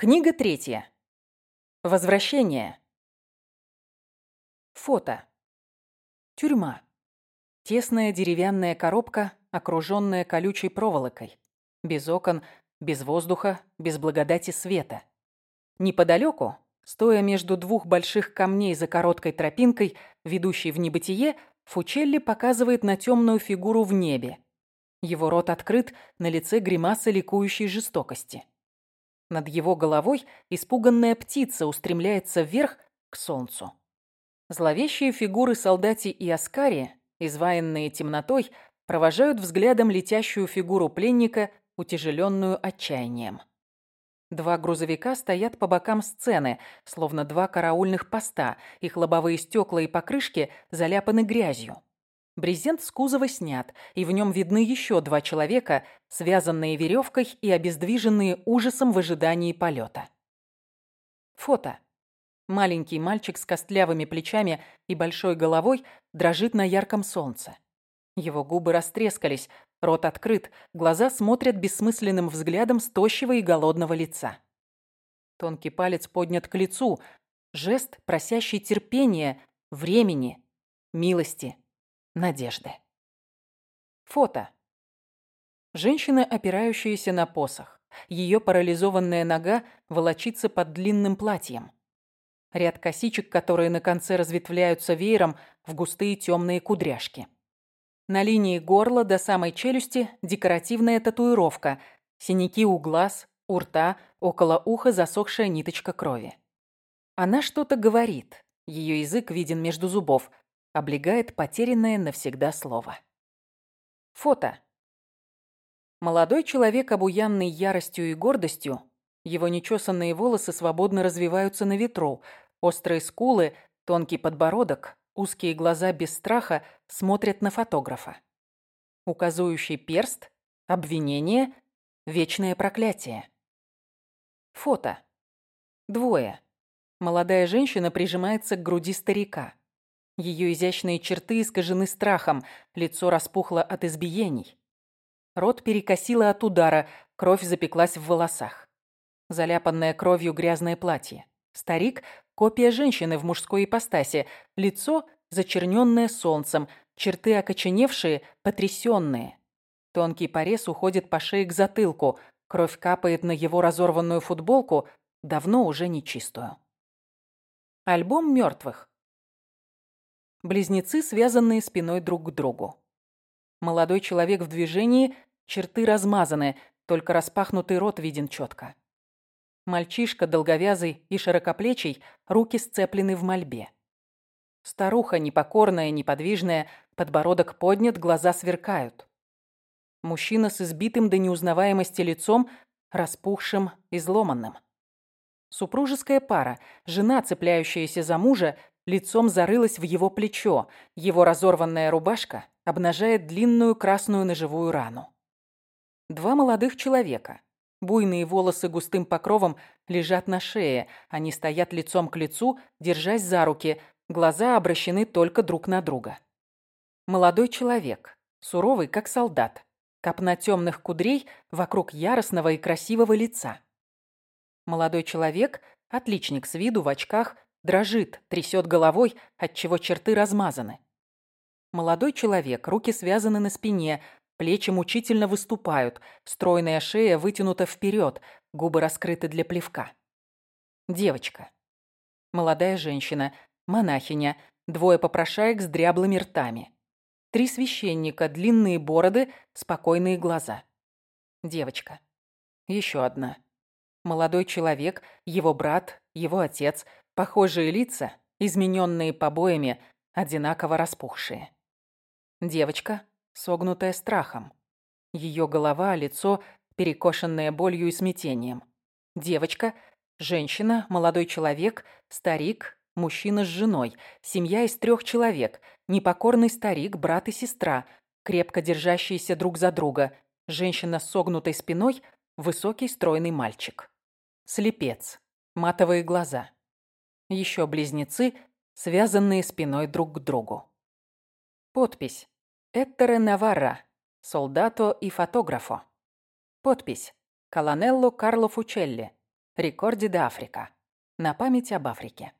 Книга третья. Возвращение. Фото. Тюрьма. Тесная деревянная коробка, окруженная колючей проволокой. Без окон, без воздуха, без благодати света. Неподалеку, стоя между двух больших камней за короткой тропинкой, ведущей в небытие, Фучелли показывает на темную фигуру в небе. Его рот открыт, на лице гримаса ликующей жестокости. Над его головой испуганная птица устремляется вверх к солнцу. Зловещие фигуры солдати и Аскари, изваянные темнотой, провожают взглядом летящую фигуру пленника, утяжеленную отчаянием. Два грузовика стоят по бокам сцены, словно два караульных поста, их лобовые стекла и покрышки заляпаны грязью. Брезент с кузова снят, и в нем видны еще два человека, связанные веревкой и обездвиженные ужасом в ожидании полета. Фото. Маленький мальчик с костлявыми плечами и большой головой дрожит на ярком солнце. Его губы растрескались, рот открыт, глаза смотрят бессмысленным взглядом с тощего и голодного лица. Тонкий палец поднят к лицу, жест, просящий терпения, времени, милости надежды. Фото. Женщина, опирающаяся на посох. Ее парализованная нога волочится под длинным платьем. Ряд косичек, которые на конце разветвляются веером в густые темные кудряшки. На линии горла до самой челюсти декоративная татуировка, синяки у глаз, у рта, около уха засохшая ниточка крови. Она что-то говорит. Ее язык виден между зубов облегает потерянное навсегда слово. Фото. Молодой человек, обуянный яростью и гордостью, его нечесанные волосы свободно развиваются на ветру, острые скулы, тонкий подбородок, узкие глаза без страха смотрят на фотографа. Указующий перст, обвинение, вечное проклятие. Фото. Двое. Молодая женщина прижимается к груди старика. Ее изящные черты искажены страхом, лицо распухло от избиений. Рот перекосило от удара, кровь запеклась в волосах. Заляпанное кровью грязное платье. Старик – копия женщины в мужской ипостаси, лицо – зачерненное солнцем, черты окоченевшие, потрясенные. Тонкий порез уходит по шее к затылку, кровь капает на его разорванную футболку, давно уже нечистую. Альбом мертвых. Близнецы, связанные спиной друг к другу. Молодой человек в движении, черты размазаны, только распахнутый рот виден четко. Мальчишка, долговязый и широкоплечий, руки сцеплены в мольбе. Старуха, непокорная, неподвижная, подбородок поднят, глаза сверкают. Мужчина с избитым до неузнаваемости лицом, распухшим, изломанным. Супружеская пара, жена, цепляющаяся за мужа, лицом зарылась в его плечо. Его разорванная рубашка обнажает длинную красную ножевую рану. Два молодых человека. Буйные волосы густым покровом лежат на шее. Они стоят лицом к лицу, держась за руки. Глаза обращены только друг на друга. Молодой человек. Суровый, как солдат. Копна темных кудрей вокруг яростного и красивого лица. Молодой человек, отличник с виду, в очках, Дрожит, трясет головой, отчего черты размазаны. Молодой человек, руки связаны на спине, плечи мучительно выступают, стройная шея вытянута вперед, губы раскрыты для плевка. Девочка. Молодая женщина, монахиня, двое попрошаек с дряблыми ртами. Три священника, длинные бороды, спокойные глаза. Девочка. Еще одна. Молодой человек, его брат, его отец, Похожие лица, измененные побоями, одинаково распухшие. Девочка, согнутая страхом. Ее голова, лицо, перекошенное болью и смятением. Девочка, женщина, молодой человек, старик, мужчина с женой, семья из трех человек, непокорный старик, брат и сестра, крепко держащиеся друг за друга, женщина с согнутой спиной, высокий стройный мальчик. Слепец, матовые глаза. Еще близнецы, связанные спиной друг к другу. Подпись. Эттере Наварра. Солдато и фотографо. Подпись. Колонелло Карло Фучелли. Рекорди де Африка. На память об Африке.